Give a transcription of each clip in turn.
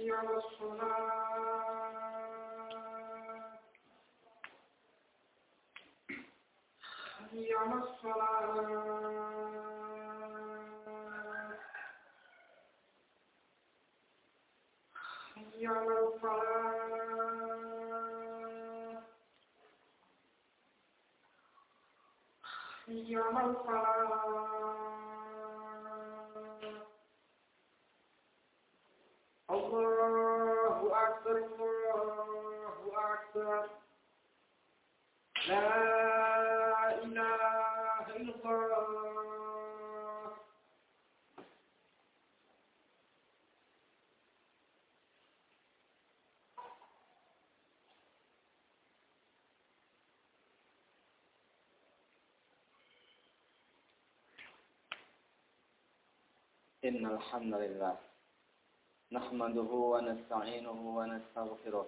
حي على الصلاة أكبر لا إله إلا الله إن الحمد لله نحمده ونستعينه ونستغفره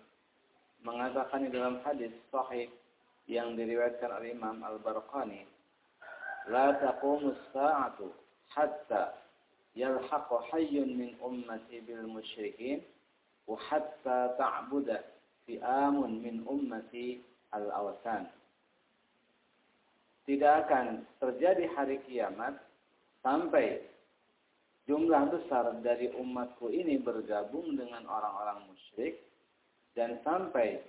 mengatakan di dalam hadis sahih yang diriwayatkan oleh Imam Al-Barqani, "La taqumu as-sa'atu hatta yalhaqu hayyun min ummati bil musyrikin wa hatta ta'buda fi'amun min ummati al-awsan." Tidak akan terjadi hari kiamat sampai jumlah besar dari umatku ini bergabung dengan orang-orang musyrik dan sampai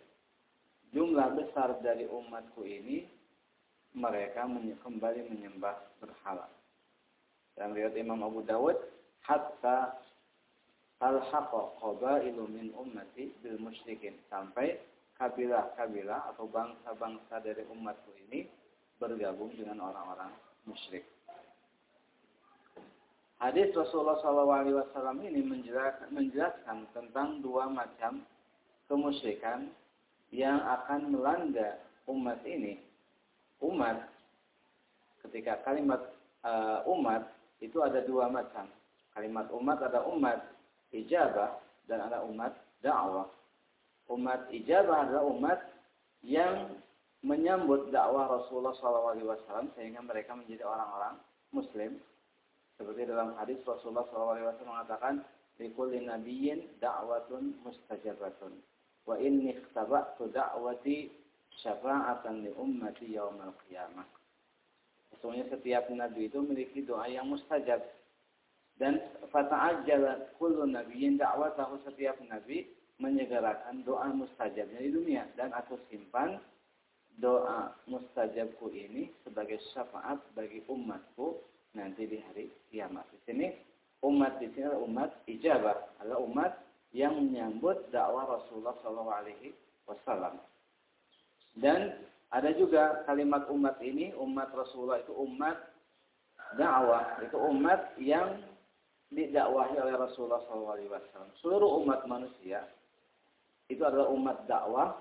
jumlah besar dari umatku ini mereka kembali menyembah berhala. Dan lihat Imam Abu Dawud hatta talhaqa qabailu min ummati bil musyrikin sampai kabilah-kabilah atau bangsa-bangsa dari umatku ini bergabung dengan orang-orang musyrik. Hadis Rasulullah SAW ini menjelaskan tentang dua macam kemusyrikan yang akan melanda umat ini. Umat, ketika kalimat uh, umat itu ada dua macam. Kalimat umat ada umat ijabah dan ada umat dakwah. Umat ijabah adalah umat yang menyambut dakwah Rasulullah SAW sehingga mereka menjadi orang-orang Muslim. Seperti dalam hadis Rasulullah SAW mengatakan, "Likulli nabiyyin da'watun mustajabatun." Wa inni ikhtaba'tu da'wati syafa'atan li ummati yaumal qiyamah. Sesungguhnya setiap nabi itu memiliki doa yang mustajab. Dan fata'ajjala kullu nabiyyin da'watahu setiap nabi menyegerakan doa mustajabnya di dunia dan aku simpan doa mustajabku ini sebagai syafaat bagi umatku nanti di hari kiamat. Di sini umat di sini adalah umat ijabah, adalah umat yang menyambut dakwah Rasulullah Shallallahu Alaihi Wasallam. Dan ada juga kalimat umat ini, umat Rasulullah itu umat dakwah, itu umat yang didakwahi oleh Rasulullah SAW. Seluruh umat manusia itu adalah umat dakwah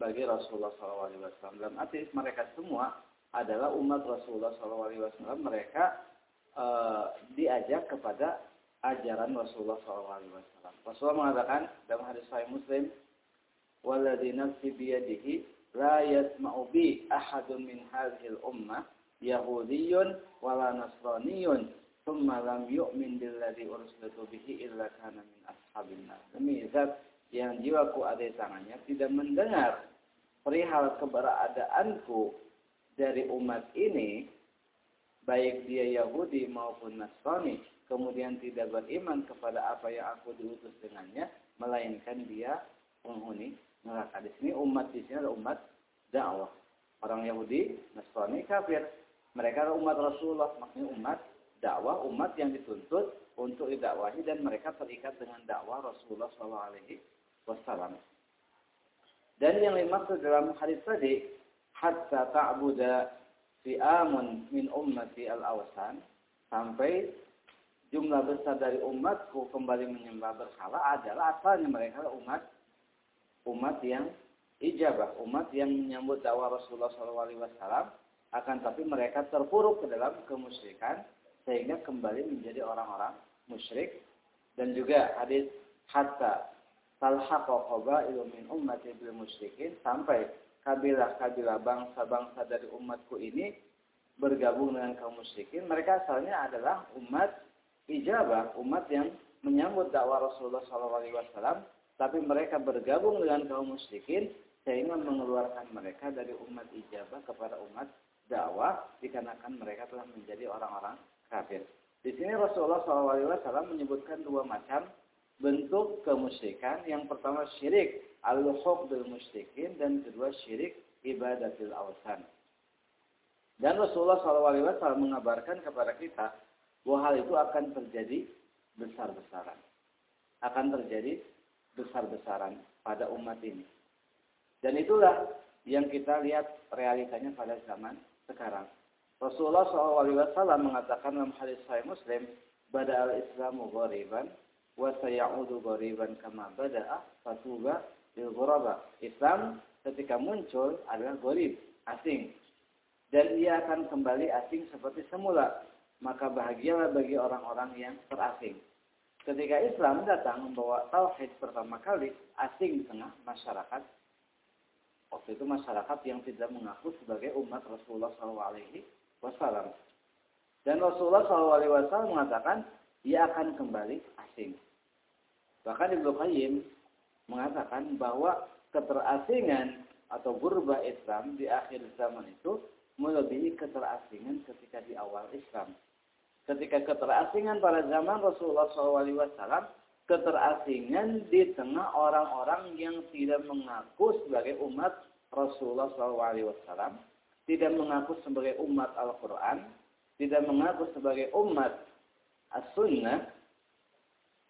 bagi Rasulullah SAW. Dalam arti mereka semua adalah umat Rasulullah SAW. Mereka e, diajak kepada ajaran Rasulullah SAW. Rasulullah mengatakan dalam hadis Sahih Muslim, "Walladzi nafsi biyadihi la yasma'u bi ahadun min hadhil ummah yahudiyyun wala nasraniyyun thumma lam yu'min billadzi ursiltu bihi illa kana min ashabin nar." Demi zat yang jiwaku ada di tangannya tidak mendengar perihal keberadaanku dari umat ini baik dia Yahudi maupun Nasrani kemudian tidak beriman kepada apa yang aku diutus dengannya, melainkan dia penghuni neraka. Di sini umat di sini adalah umat dakwah. Orang Yahudi, Nasrani, kafir. Mereka adalah umat Rasulullah, maksudnya umat dakwah, umat yang dituntut untuk didakwahi dan mereka terikat dengan dakwah Rasulullah SAW. Dan yang dimaksud dalam hadis tadi, hatta ta'buda fi'amun min ummati al-awsan, sampai jumlah besar dari umatku kembali menyembah berhala adalah asalnya mereka umat umat yang ijabah, umat yang menyambut dakwah Rasulullah SAW, akan tapi mereka terpuruk ke dalam kemusyrikan sehingga kembali menjadi orang-orang musyrik. Dan juga hadis hatta talhaqa qabailu min ummati bil musyrikin sampai kabilah-kabilah bangsa-bangsa dari umatku ini bergabung dengan kaum musyrikin. Mereka asalnya adalah umat ijabah umat yang menyambut dakwah Rasulullah SAW, tapi mereka bergabung dengan kaum musyrikin sehingga mengeluarkan mereka dari umat ijabah kepada umat dakwah dikarenakan mereka telah menjadi orang-orang kafir. Di sini Rasulullah SAW menyebutkan dua macam bentuk kemusyrikan. Yang pertama syirik al-hub bil musyrikin dan kedua syirik ibadatil awsan. Dan Rasulullah SAW mengabarkan kepada kita bahwa hal itu akan terjadi besar-besaran. Akan terjadi besar-besaran pada umat ini. Dan itulah yang kita lihat realitanya pada zaman sekarang. Rasulullah SAW mengatakan dalam hadis Sahih Muslim, "Bada al-Islamu ghariban wa sayaudu ghariban kama bada'a fatuba lil ghuraba." Islam ketika muncul adalah gharib, asing. Dan ia akan kembali asing seperti semula maka bahagialah bagi orang-orang yang terasing. Ketika Islam datang membawa tauhid pertama kali asing di tengah masyarakat, waktu itu masyarakat yang tidak mengaku sebagai umat Rasulullah SAW. Dan Rasulullah SAW mengatakan ia akan kembali asing. Bahkan Ibnu Qayyim mengatakan bahwa keterasingan atau gurba Islam di akhir zaman itu melebihi keterasingan ketika di awal Islam ketika keterasingan pada zaman Rasulullah SAW, keterasingan di tengah orang-orang yang tidak mengaku sebagai umat Rasulullah SAW, tidak mengaku sebagai umat Al-Quran, tidak mengaku sebagai umat As-Sunnah,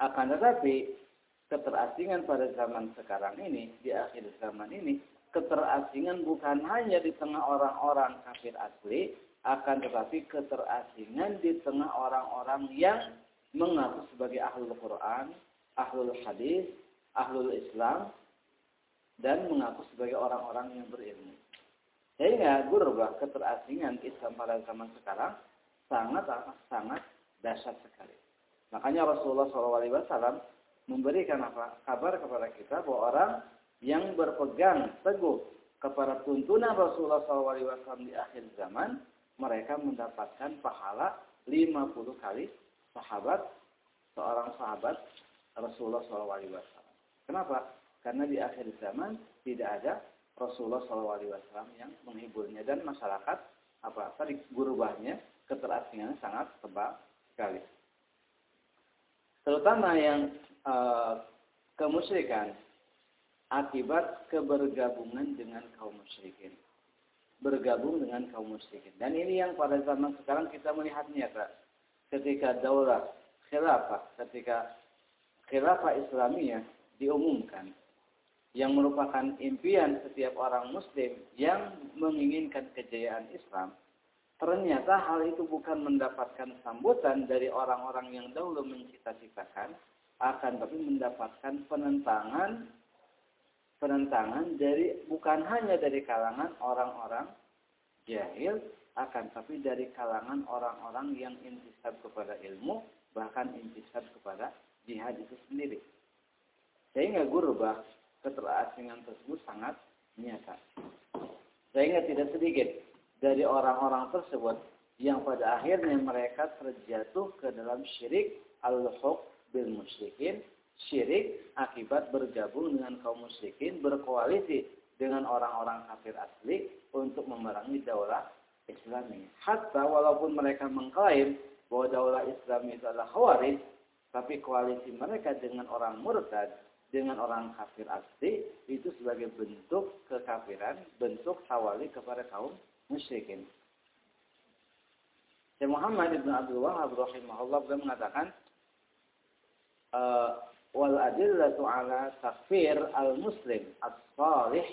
akan tetapi keterasingan pada zaman sekarang ini, di akhir zaman ini, keterasingan bukan hanya di tengah orang-orang kafir asli, akan tetapi keterasingan di tengah orang-orang yang mengaku sebagai ahlul Quran, ahlul hadis, ahlul Islam, dan mengaku sebagai orang-orang yang berilmu. Sehingga gurba keterasingan Islam pada zaman sekarang sangat sangat dahsyat sekali. Makanya Rasulullah SAW memberikan apa? kabar kepada kita bahwa orang yang berpegang teguh kepada tuntunan Rasulullah SAW di akhir zaman, mereka mendapatkan pahala 50 kali sahabat, seorang sahabat Rasulullah SAW. Kenapa? Karena di akhir zaman tidak ada Rasulullah SAW yang menghiburnya dan masyarakat apa tadi berubahnya keterasingannya sangat tebal sekali. Terutama yang uh, kemusyrikan akibat kebergabungan dengan kaum musyrikin. Bergabung dengan kaum musyrikin. Dan ini yang pada zaman sekarang kita melihatnya Kak. Ketika daulah khilafah, ketika khilafah Islamiyah diumumkan yang merupakan impian setiap orang muslim yang menginginkan kejayaan Islam ternyata hal itu bukan mendapatkan sambutan dari orang-orang yang dahulu mencita-citakan, akan tapi mendapatkan penentangan penentangan dari bukan hanya dari kalangan orang-orang jahil, akan tapi dari kalangan orang-orang yang intisab kepada ilmu, bahkan intisab kepada jihad itu sendiri. Sehingga gurubah keterasingan tersebut sangat nyata. Sehingga tidak sedikit dari orang-orang tersebut yang pada akhirnya mereka terjatuh ke dalam syirik al-huq bil musyrikin, syirik akibat bergabung dengan kaum musyrikin, berkoalisi dengan orang-orang kafir asli untuk memerangi daulah Islami. Hatta walaupun mereka mengklaim bahwa daulah Islami itu adalah khawarij, tapi koalisi mereka dengan orang murtad, dengan orang kafir asli, itu sebagai bentuk kekafiran, bentuk tawali kepada kaum musyrikin. Muhammad Ibn Abdul Wahab rahimahullah mengatakan eh, wal adillatu ala takfir al muslim as-salih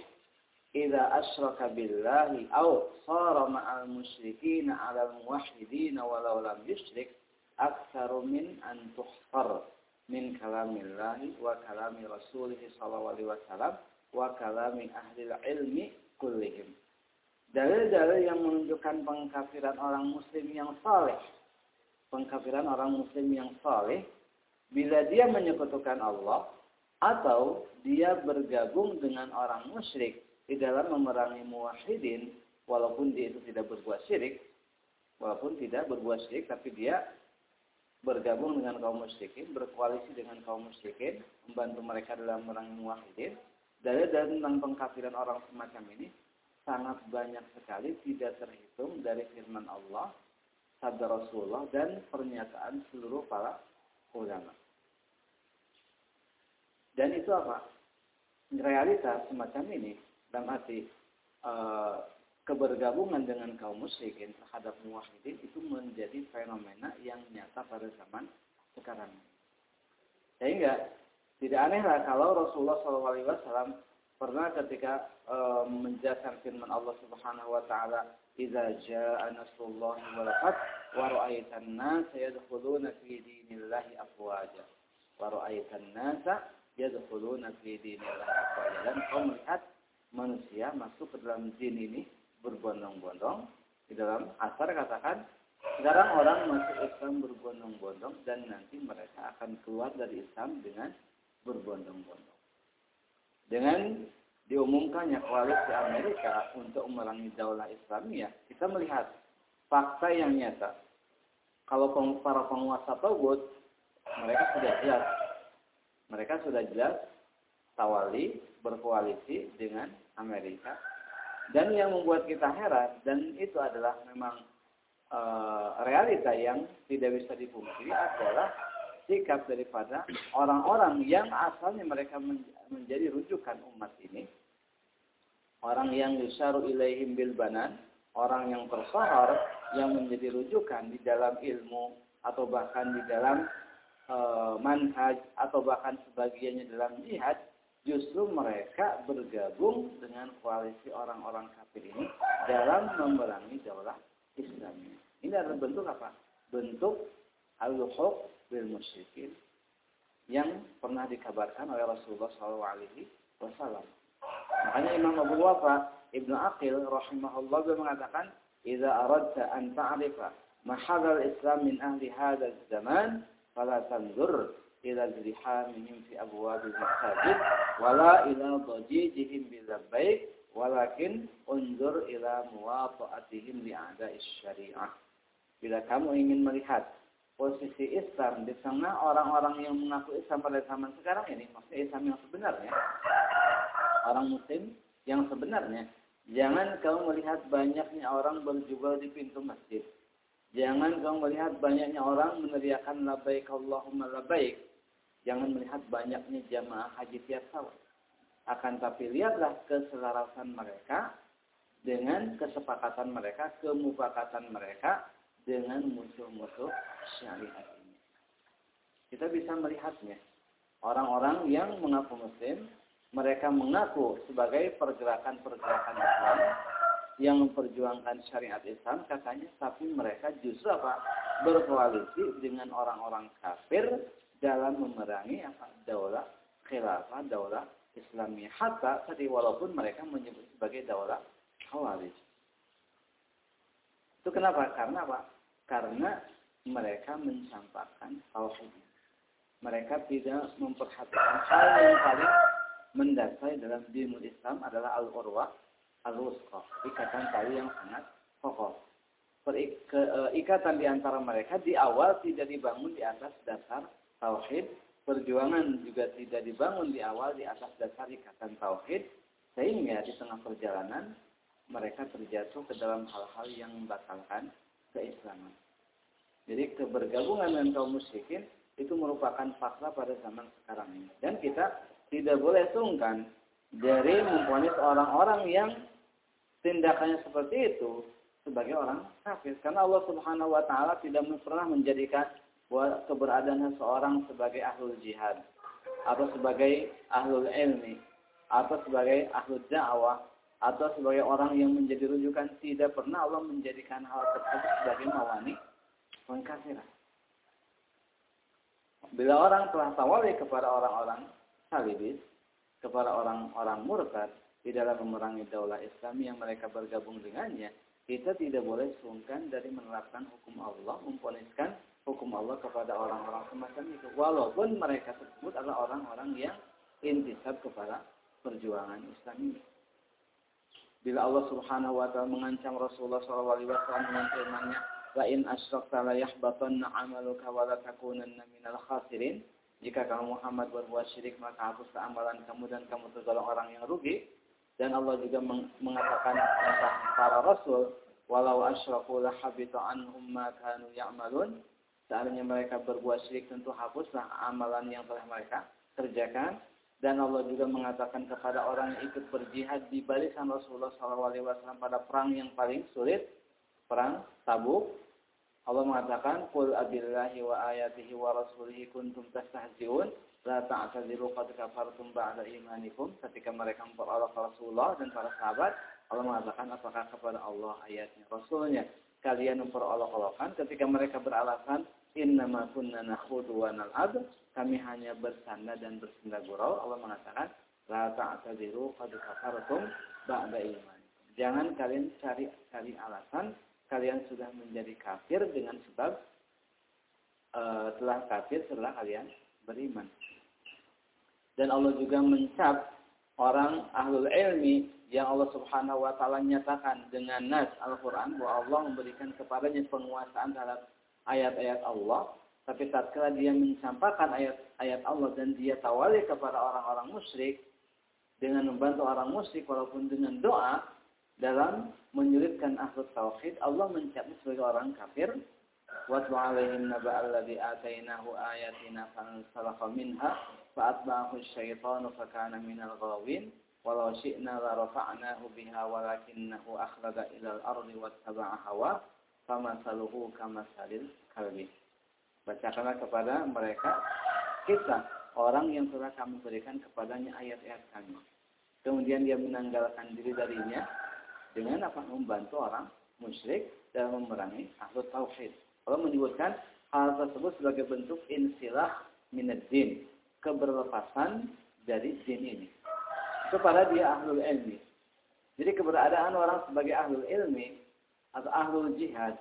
idza asyraka billahi aw sara ma'al musyrikin 'ala al muwahhidin walau lam yusyrik aktsaru min an tuhfar min kalamillahi wa kalami rasulih sallallahu alaihi wasallam wa kalami ahli ilmi kullihim dalil-dalil yang menunjukkan pengkafiran orang muslim yang saleh. Pengkafiran orang muslim yang saleh bila dia menyekutukan Allah atau dia bergabung dengan orang musyrik di dalam memerangi muwahhidin walaupun dia itu tidak berbuat syirik walaupun tidak berbuat syirik tapi dia bergabung dengan kaum musyrikin berkoalisi dengan kaum musyrikin membantu mereka dalam memerangi muwahhidin dalil-dalil tentang pengkafiran orang semacam ini sangat banyak sekali tidak terhitung dari firman Allah, sabda Rasulullah dan pernyataan seluruh para ulama. Dan itu apa? Realita semacam ini dalam arti e, kebergabungan dengan kaum musyrikin terhadap muwahhidin itu menjadi fenomena yang nyata pada zaman sekarang. Sehingga tidak anehlah kalau Rasulullah SAW pernah ketika e, menjelaskan firman Allah Subhanahu wa taala idza jaa nasrullahi wal wa nasa yadkhuluna fi dinillahi afwaja wa nasa yadkhuluna fi dinillahi afwaja dan kau melihat manusia masuk ke dalam din ini berbondong-bondong di dalam asar katakan sekarang orang masuk Islam berbondong-bondong dan nanti mereka akan keluar dari Islam dengan berbondong-bondong dengan diumumkannya koalisi Amerika untuk memerangi daulah Islamiyah, kita melihat fakta yang nyata. Kalau para penguasa Togut, mereka sudah jelas. Mereka sudah jelas tawali berkoalisi dengan Amerika. Dan yang membuat kita heran, dan itu adalah memang e, realita yang tidak bisa dipungkiri adalah sikap daripada orang-orang yang asalnya mereka menjadi rujukan umat ini. Orang yang yusaru ilaihim bil banan, orang yang tersohor yang menjadi rujukan di dalam ilmu atau bahkan di dalam e, manhaj atau bahkan sebagiannya dalam jihad, justru mereka bergabung dengan koalisi orang-orang kafir ini dalam memerangi daulah Islam. Ini adalah bentuk apa? Bentuk al-hukm bil musyrikin yang pernah dikabarkan oleh Rasulullah SAW. Makanya Imam Abu Wafa Ibnu Aqil rahimahullah mengatakan, "Idza aradta an ta'rifa mahadal Islam min ahli hadzal zaman fala tanzur ila zrihamihim fi abwabil masajid wala ila dajijihim bil labbaik walakin unzur ila muwafa'atihim li syariah. Bila kamu ingin melihat posisi Islam di sana orang-orang yang mengaku Islam pada zaman sekarang ini maksudnya Islam yang sebenarnya orang muslim yang sebenarnya jangan kamu melihat banyaknya orang berjubel di pintu masjid jangan kamu melihat banyaknya orang meneriakan labbaik Allahumma labbaik jangan melihat banyaknya jamaah haji tiap tahun akan tapi lihatlah keselarasan mereka dengan kesepakatan mereka kemufakatan mereka dengan musuh-musuh syariat ini. Kita bisa melihatnya. Orang-orang yang mengaku muslim, mereka mengaku sebagai pergerakan-pergerakan Islam yang memperjuangkan syariat Islam katanya, tapi mereka justru apa? Berkoalisi dengan orang-orang kafir dalam memerangi apa? Daulah khilafah, daulah Islamiyah. Hatta tadi walaupun mereka menyebut sebagai daulah khawarij. Itu kenapa? Karena apa? Karena mereka mencampakkan tauhid. Mereka tidak memperhatikan hal yang paling mendasar dalam dinul Islam adalah al-urwa al-wusqa, ikatan tali yang sangat kokoh. Ikatan di antara mereka di awal tidak dibangun di atas dasar tauhid, perjuangan juga tidak dibangun di awal di atas dasar ikatan tauhid, sehingga di tengah perjalanan mereka terjatuh ke dalam hal-hal yang membatalkan keislaman. Jadi kebergabungan dengan kaum musyrikin itu merupakan fakta pada zaman sekarang ini. Dan kita tidak boleh sungkan dari memponis orang-orang yang tindakannya seperti itu sebagai orang kafir. Karena Allah Subhanahu wa taala tidak pernah menjadikan keberadaan seorang sebagai ahlul jihad atau sebagai ahlul ilmi atau sebagai ahlul dakwah atau sebagai orang yang menjadi rujukan tidak pernah Allah menjadikan hal tersebut sebagai mawani pengkafiran. Bila orang telah tawali kepada orang-orang salibis, kepada orang-orang murtad di dalam memerangi daulah Islam yang mereka bergabung dengannya, kita tidak boleh sungkan dari menerapkan hukum Allah, memponiskan hukum Allah kepada orang-orang semacam itu. Walaupun mereka tersebut adalah orang-orang yang intisab kepada perjuangan Islam ini. Bila Allah Subhanahu wa taala mengancam Rasulullah SAW dengan firman-Nya, "La in asyrakta la yahbatanna 'amaluka wa la takunanna minal khasirin." Jika kamu Muhammad berbuat syirik, maka hapuslah amalan kamu dan kamu tergolong orang yang rugi. Dan Allah juga mengatakan tentang para rasul, "Walau asyraku la habita anhum ma kanu ya'malun." Seandainya mereka berbuat syirik, tentu hapuslah amalan yang telah mereka kerjakan dan Allah juga mengatakan kepada orang yang ikut berjihad di barisan Rasulullah SAW pada perang yang paling sulit, perang Tabuk. Allah mengatakan, "Qul abillahi wa ayatihi wa rasulihi kuntum tastahzi'un, la ta'tadziru qad kafartum ba'da imanikum." Ketika mereka memperolok Rasulullah dan para sahabat, Allah mengatakan, "Apakah kepada Allah ayatnya, Rasulnya? Kalian memperolok-olokkan. Ketika mereka beralasan innama kunna nakhudu wa nal'ab kami hanya bersanda dan bersenda gurau. Allah mengatakan la ta'tadiru qad kafartum ba'da iman jangan kalian cari cari alasan kalian sudah menjadi kafir dengan sebab uh, telah kafir setelah kalian beriman. Dan Allah juga mencap orang ahlul ilmi yang Allah Subhanahu wa taala nyatakan dengan nas Al-Qur'an bahwa Allah memberikan kepadanya penguasaan terhadap ayat-ayat Allah, tapi tatkala dia mencampakkan ayat-ayat Allah dan dia tawali kepada orang-orang musyrik dengan membantu orang musyrik walaupun dengan doa dalam menyulitkan ahlu tauhid, Allah mencapnya sebagai orang kafir. Watlu alaihim naba atainahu ayatina fansalakha minha fa'atba'ahu syaitanu fakana minal ghawin walau syi'na la rafa'nahu biha walakinnahu akhlada ilal ardi wattaba'a hawa sama saluhu kama salil kalbi. Bacakanlah kepada mereka kita orang yang telah kami berikan kepadanya ayat-ayat kami. Kemudian dia menanggalkan diri darinya dengan apa? Membantu orang musyrik dalam memerangi ahlu tauhid. Allah menyebutkan hal tersebut sebagai bentuk insilah minad din, keberlepasan dari din ini. Kepada dia ahlul ilmi. Jadi keberadaan orang sebagai ahlul ilmi atau ahlul jihad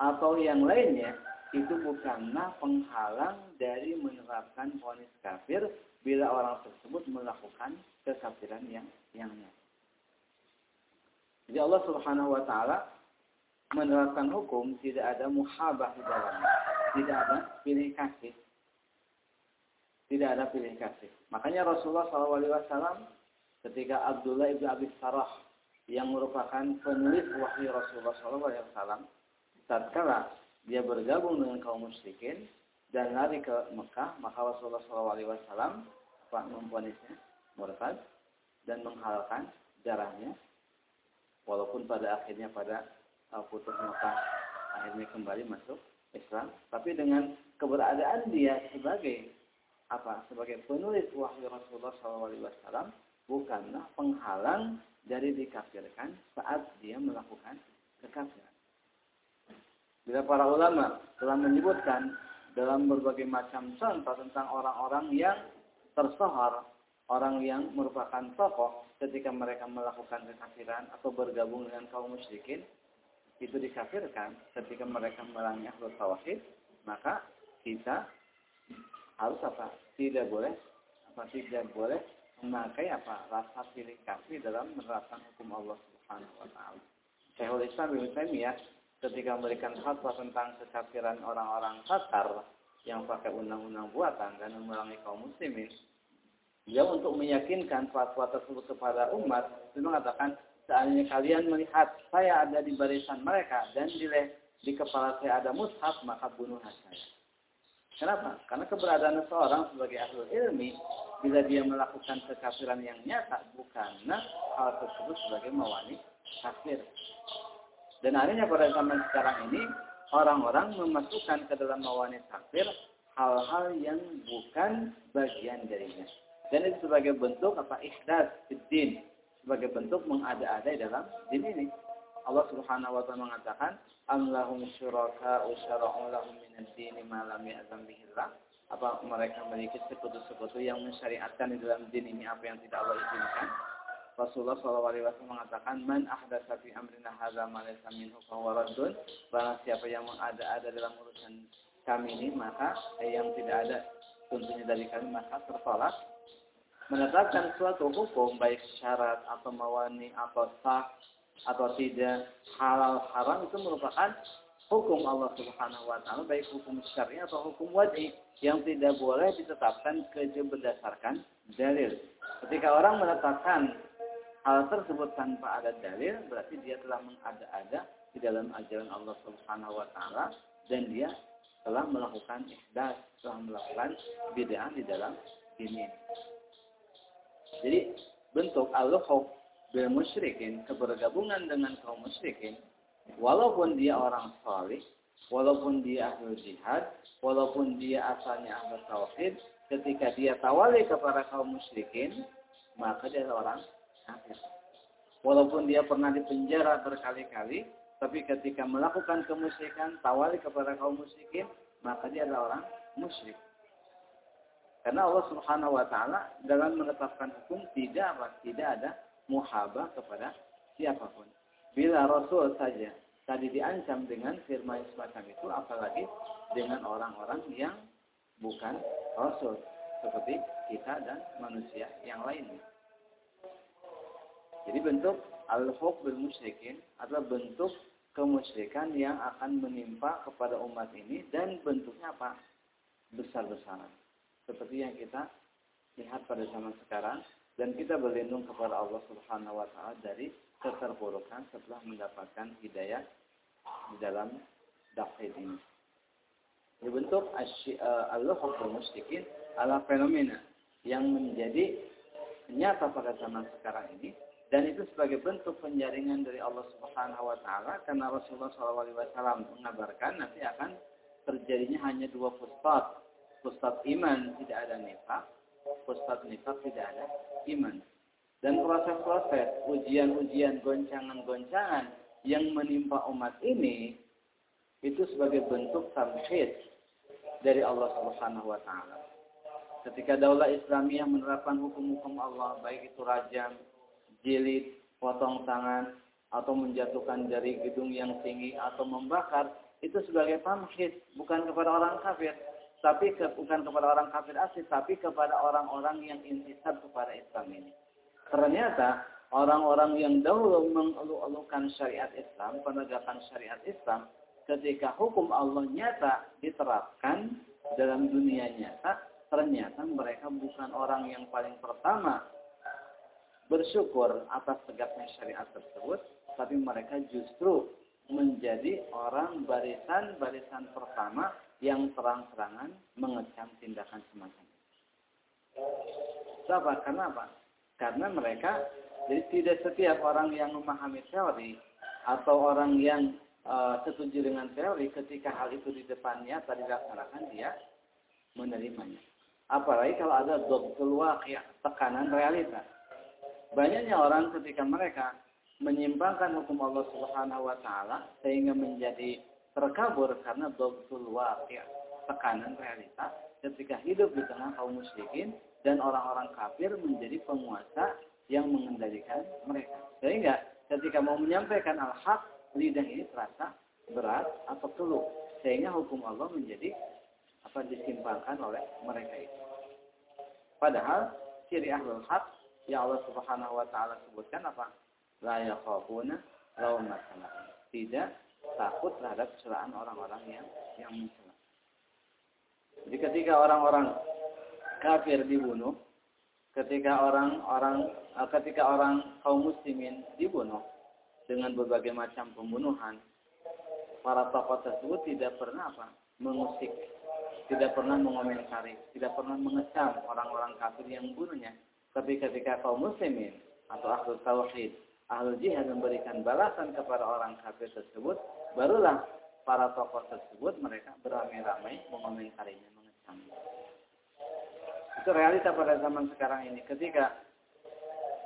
atau yang lainnya itu bukanlah penghalang dari menerapkan vonis kafir bila orang tersebut melakukan kekafiran yang yang nyata. Jadi Allah Subhanahu wa taala menerapkan hukum tidak ada muhabah di dalamnya, tidak ada pilih kasih. Tidak ada pilih kasih. Makanya Rasulullah SAW ketika Abdullah ibn Abi Sarah yang merupakan penulis wahyu Rasulullah SAW tatkala dia bergabung dengan kaum musyrikin dan lari ke Mekah, maka Rasulullah SAW memponisnya murtad dan menghalalkan darahnya walaupun pada akhirnya pada uh, putus Mekah akhirnya kembali masuk Islam tapi dengan keberadaan dia sebagai apa sebagai penulis wahyu Rasulullah SAW bukanlah penghalang dari dikafirkan saat dia melakukan kekafiran. Bila para ulama telah menyebutkan dalam berbagai macam contoh tentang orang-orang yang tersohor, orang yang merupakan tokoh ketika mereka melakukan kekafiran atau bergabung dengan kaum musyrikin, itu dikafirkan ketika mereka melangi ahlul tauhid, maka kita harus apa? Tidak boleh apa tidak boleh memakai apa? rasa pilih kasih dalam menerapkan hukum Allah Subhanahu wa taala. Syekhul Islam Ibnu Taimiyah ketika memberikan fatwa tentang kekafiran orang-orang Tatar yang pakai undang-undang buatan dan memerangi kaum muslimin, dia untuk meyakinkan fatwa tersebut kepada umat, dia mengatakan, seandainya kalian melihat saya ada di barisan mereka dan di, di kepala saya ada mushaf, maka bunuhlah saya. Kenapa? Karena keberadaan seorang sebagai ahli ilmi bila dia melakukan kekafiran yang nyata bukanlah hal tersebut sebagai mawani kafir. Dan akhirnya pada zaman sekarang ini orang-orang memasukkan ke dalam mawani kafir hal-hal yang bukan bagian darinya. Dan itu sebagai bentuk apa ihdas din, sebagai bentuk mengada-ada dalam din ini. Allah Subhanahu wa taala mengatakan, "Am lahum syuraka ushara'u lahum min ad-din ma lam ya'zam bihillah?" Apa mereka memiliki sekutu-sekutu yang mensyariatkan di dalam din ini apa yang tidak Allah izinkan? Rasulullah SAW mengatakan, "Man ahdasa fi amrina hadza ma laysa minhu fa huwa raddun." Barang siapa yang mengada-ada dalam urusan kami ini, maka eh, yang tidak ada tentunya dari kami maka tertolak. Menetapkan suatu hukum baik syarat atau mawani atau sah atau tidak halal haram itu merupakan hukum Allah Subhanahu wa taala baik hukum syar'i atau hukum wajib yang tidak boleh ditetapkan kecuali berdasarkan dalil. Ketika orang menetapkan hal tersebut tanpa ada dalil berarti dia telah mengada-ada di dalam ajaran Allah Subhanahu wa taala dan dia telah melakukan ihdas, telah melakukan bid'ah di dalam ini. Jadi bentuk al-hub bil musyrikin, kebergabungan dengan kaum musyrikin, walaupun dia orang salih, walaupun dia ahli jihad, walaupun dia asalnya ahli tauhid, ketika dia tawali kepada kaum musyrikin, maka dia orang kafir. Walaupun dia pernah dipenjara berkali-kali, tapi ketika melakukan kemusyrikan, tawali kepada kaum musyrikin, maka dia adalah orang musyrik. Karena Allah Subhanahu wa taala dalam menetapkan hukum tidak apa? Tidak ada muhabah kepada siapa pun. Bila Rasul saja tadi diancam dengan firman semacam itu, apalagi dengan orang-orang yang bukan Rasul. Seperti kita dan manusia yang lainnya. Jadi bentuk al-hub bil musyrikin adalah bentuk kemusyrikan yang akan menimpa kepada umat ini dan bentuknya apa? Besar-besaran. Seperti yang kita lihat pada zaman sekarang dan kita berlindung kepada Allah Subhanahu wa taala dari keterpurukan setelah mendapatkan hidayah di dalam dakwah ini. Dibentuk eh, Allah hukum musyrikin adalah fenomena yang menjadi nyata pada zaman sekarang ini dan itu sebagai bentuk penjaringan dari Allah Subhanahu wa taala karena Rasulullah SAW mengabarkan nanti akan terjadinya hanya dua pusat. Pusat iman tidak ada nifak, pusat nifak tidak ada iman. Dan proses-proses, ujian-ujian, goncangan-goncangan yang menimpa umat ini itu sebagai bentuk tamhid dari Allah Subhanahu wa taala. Ketika daulah Islamiyah menerapkan hukum-hukum Allah, baik itu rajam, jilid, potong tangan, atau menjatuhkan dari gedung yang tinggi, atau membakar, itu sebagai tamhid, bukan kepada orang kafir, tapi ke, bukan kepada orang kafir asli, tapi kepada orang-orang yang intisab kepada Islam ini. Ternyata orang-orang yang dahulu mengeluh-elukan syariat Islam, penegakan syariat Islam, ketika hukum Allah nyata diterapkan dalam dunia nyata, ternyata mereka bukan orang yang paling pertama bersyukur atas tegaknya syariat tersebut, tapi mereka justru menjadi orang barisan-barisan pertama yang terang-terangan mengecam tindakan semacam ini. Kenapa? Karena apa? Karena mereka jadi tidak setiap orang yang memahami teori atau orang yang uh, setuju dengan teori ketika hal itu di depannya tadi dilaksanakan dia menerimanya. Apalagi kalau ada dobtul ya tekanan realita. Banyaknya orang ketika mereka menyimpangkan hukum Allah Subhanahu wa taala sehingga menjadi terkabur karena dobtul waqi' tekanan realita ketika hidup di tengah kaum musyrikin dan orang-orang kafir menjadi penguasa yang mengendalikan mereka. Sehingga ketika mau menyampaikan al-haq, lidah ini terasa berat atau keluh. Sehingga hukum Allah menjadi apa disimpangkan oleh mereka itu. Padahal ciri ahlul haq yang Allah Subhanahu wa taala sebutkan apa? la yakhafuna lawmat Tidak takut terhadap celaan orang-orang yang yang mencela. Jadi ketika orang-orang kafir dibunuh, ketika orang-orang eh, ketika orang kaum muslimin dibunuh dengan berbagai macam pembunuhan, para tokoh tersebut tidak pernah apa? mengusik, tidak pernah mengomentari, tidak pernah mengecam orang-orang kafir yang membunuhnya. Tapi ketika kaum muslimin atau ahlu tauhid ahlu jihad memberikan balasan kepada orang kafir tersebut, barulah para tokoh tersebut mereka beramai-ramai mengomentarinya, mengecamnya. Itu realita pada zaman sekarang ini. Ketika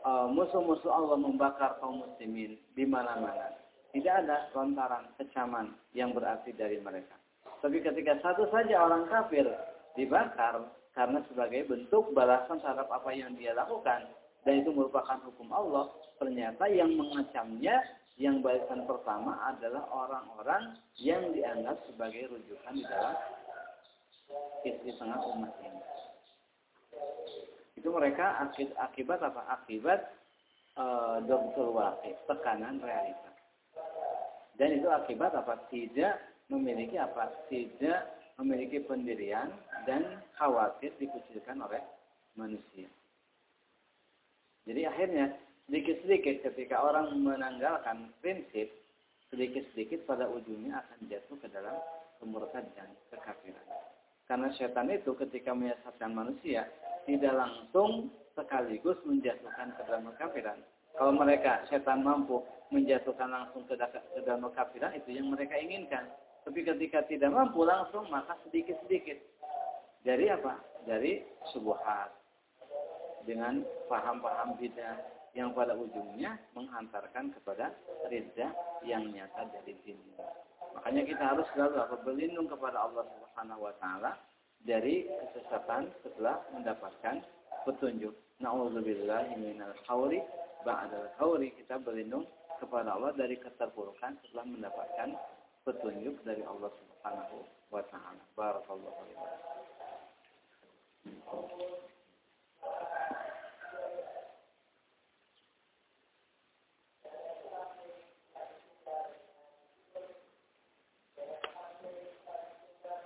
uh, musuh-musuh uh, Allah membakar kaum muslimin di mana-mana, tidak ada lontaran kecaman yang berarti dari mereka. Tapi ketika satu saja orang kafir dibakar karena sebagai bentuk balasan terhadap apa yang dia lakukan, dan itu merupakan hukum Allah, ternyata yang mengecamnya yang barisan pertama adalah orang-orang yang dianggap sebagai rujukan di dalam di tengah umat ini. Itu mereka akibat apa? Akibat e, dokter wakil, tekanan realita. Dan itu akibat apa? Tidak memiliki apa? Tidak memiliki pendirian dan khawatir dikucilkan oleh manusia. Jadi akhirnya sedikit-sedikit ketika orang menanggalkan prinsip, sedikit-sedikit pada ujungnya akan jatuh ke dalam kemurtadan, kekafiran. Karena setan itu ketika menyesatkan manusia, tidak langsung sekaligus menjatuhkan ke dalam kekafiran. Kalau mereka setan mampu menjatuhkan langsung ke dalam kekafiran, itu yang mereka inginkan. Tapi ketika tidak mampu langsung, maka sedikit-sedikit. Dari apa? Dari subuhat, dengan paham-paham bidah yang pada ujungnya menghantarkan kepada ridha yang nyata dari dini. Makanya kita harus selalu apa berlindung kepada Allah Subhanahu wa taala dari kesesatan setelah mendapatkan petunjuk. Nauzubillahi minal khawri ba'dal khawri. Kita berlindung kepada Allah dari keterpurukan setelah mendapatkan petunjuk dari Allah Subhanahu wa taala. Barakallahu fiikum.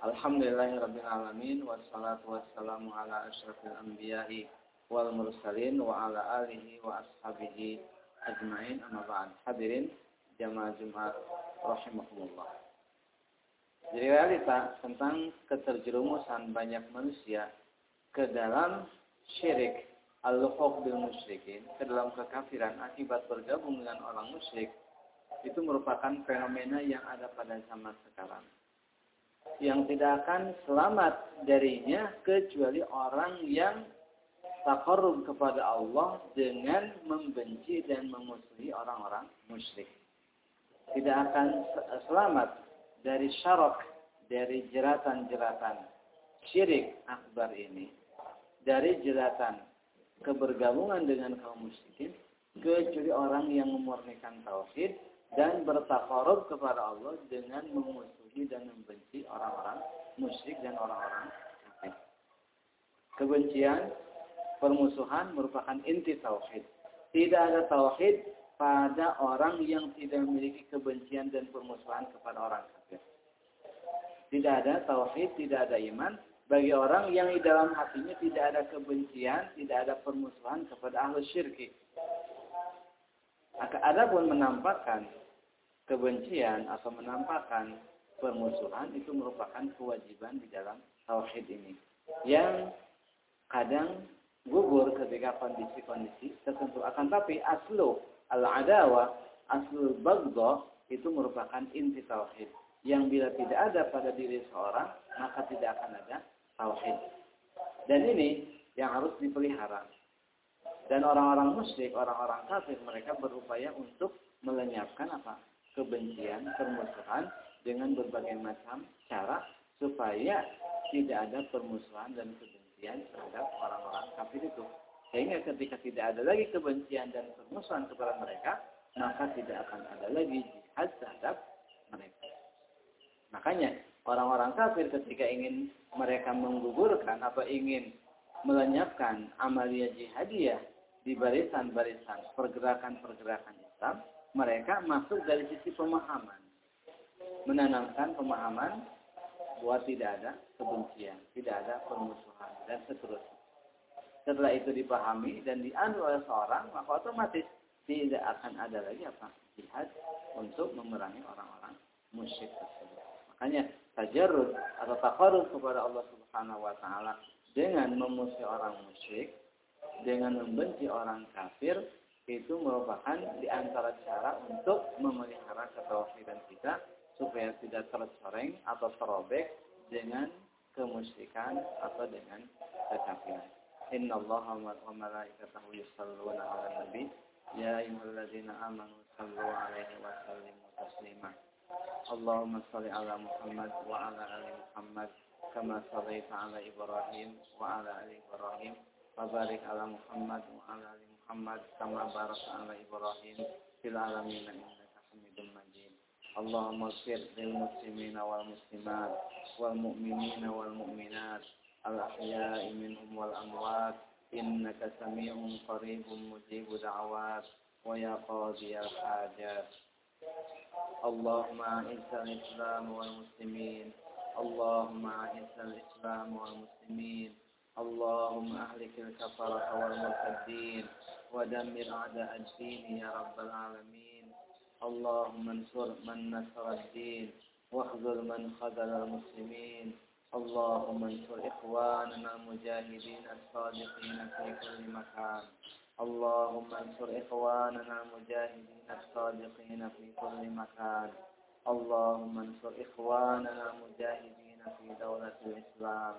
Alhamdulillahirrabbilalamin Wassalatu wassalamu ala ashrafil anbiya'i wal mursalin wa ala alihi wa ashabihi ajma'in. Amma ba'd. Hadirin jamaah Jumat rahimakumullah. Jadi realita tentang keterjerumusan banyak manusia ke dalam syirik al-luhuq bil musyrikin ke dalam kekafiran akibat bergabung dengan orang musyrik itu merupakan fenomena yang ada pada zaman sekarang yang tidak akan selamat darinya kecuali orang yang takarrub kepada Allah dengan membenci dan memusuhi orang-orang musyrik. Tidak akan selamat dari syarok, dari jeratan-jeratan syirik akbar ini, dari jeratan kebergabungan dengan kaum musyrikin, kecuali orang yang memurnikan tauhid dan bertakarub kepada Allah dengan memusuhi memusuhi dan membenci orang-orang musyrik dan orang-orang kafir. Kebencian, permusuhan merupakan inti tauhid. Tidak ada tauhid pada orang yang tidak memiliki kebencian dan permusuhan kepada orang kafir. Tidak ada tauhid, tidak ada iman bagi orang yang di dalam hatinya tidak ada kebencian, tidak ada permusuhan kepada ahlu syirki. Ada pun menampakkan kebencian atau menampakkan permusuhan itu merupakan kewajiban di dalam tauhid ini. Yang kadang gugur ketika kondisi-kondisi tertentu. Akan tapi aslu al-adawa, aslu bagdo itu merupakan inti tauhid. Yang bila tidak ada pada diri seorang, maka tidak akan ada tauhid. Dan ini yang harus dipelihara. Dan orang-orang musyrik, orang-orang kafir, mereka berupaya untuk melenyapkan apa? Kebencian, permusuhan dengan berbagai macam cara supaya tidak ada permusuhan dan kebencian terhadap orang-orang kafir itu. Sehingga ketika tidak ada lagi kebencian dan permusuhan kepada mereka, maka tidak akan ada lagi jihad terhadap mereka. Makanya orang-orang kafir ketika ingin mereka menggugurkan apa ingin melenyapkan amalia jihadiyah di barisan-barisan pergerakan-pergerakan Islam, mereka masuk dari sisi pemahaman. Menanamkan pemahaman bahwa tidak ada kebencian, tidak ada permusuhan, dan seterusnya. Setelah itu dipahami dan dianut oleh seorang, maka otomatis tidak akan ada lagi apa jihad untuk memerangi orang-orang musyrik tersebut. Makanya tajarrud atau takarub kepada Allah Subhanahu wa taala dengan memusuhi orang musyrik dengan membenci orang kafir itu merupakan di antara cara untuk memelihara ketauhidan kita supaya tidak tercoreng atau terobek dengan kemusyrikan atau dengan kekafiran. Inna Allah wa malaikatahu yusalluna ala nabi ya ayyuhalladzina amanu sallu alaihi wa sallimu taslima. Allahumma salli ala Muhammad wa ala ali Muhammad kama sallaita ala Ibrahim wa ala ali Ibrahim wa barik ala Muhammad wa ala ali Muhammad kama barakta ala Ibrahim fil alamin innaka Hamidum Majid. اللهم اغفر للمسلمين والمسلمات والمؤمنين والمؤمنات الأحياء منهم والأموات. إنك سميع قريب مجيب دعوات. ويا قاضي الحاجات اللهم أعز الإسلام والمسلمين. اللهم أعز الإسلام والمسلمين. اللهم أهلك الكفرة والمرتدين ودمر أعداء الدين يا رب العالمين. اللهم انصر من نصر الدين واخذل من خذل المسلمين. اللهم انصر إخواننا المجاهدين الصادقين في كل مكان. اللهم انصر إخواننا المجاهدين الصادقين في كل مكان. اللهم انصر إخواننا المجاهدين في دولة الإسلام.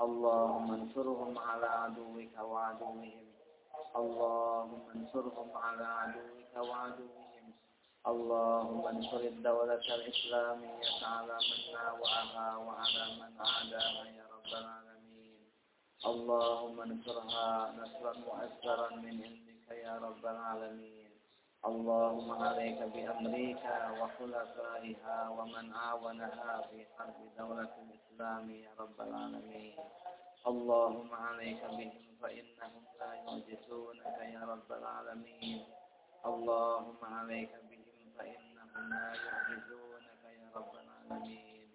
اللهم انصرهم على عدوك وعدوهم. اللهم انصرهم على عدوك وعدوهم. اللهم انصر الدولة الإسلامية على من ناوعها وعلى من عاداها يا رب العالمين. اللهم انصرها نصرا مؤثرا من عندك يا رب العالمين. اللهم عليك بأمريكا وخلفائها ومن عاونها في حرب دولة الإسلام يا رب العالمين. اللهم عليك بهم فإنهم لا يعجزونك يا رب العالمين. اللهم عليك بهم فإنهم لا يعجزونك يا رب العالمين.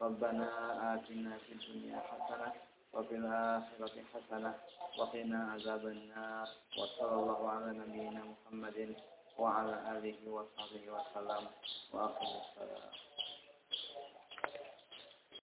ربنا آتنا في الدنيا حسنة وفي الآخرة حسنة وقنا عذاب النار. وصلى الله على نبينا محمد وعلى آله وصحبه وسلم. وأقم السلام.